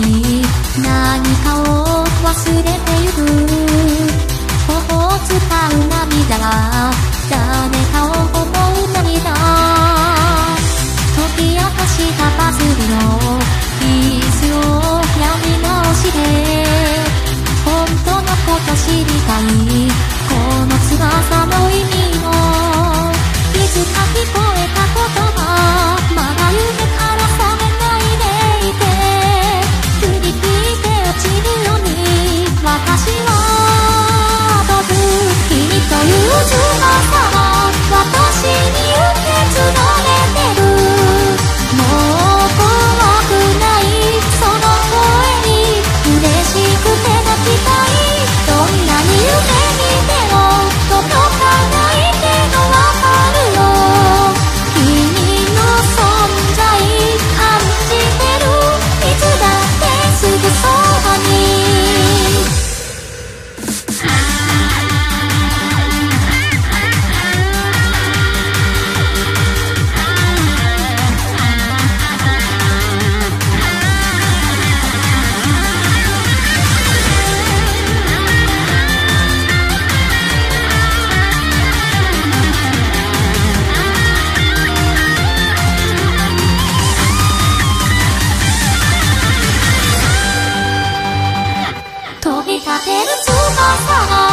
に何かを忘れててる翼が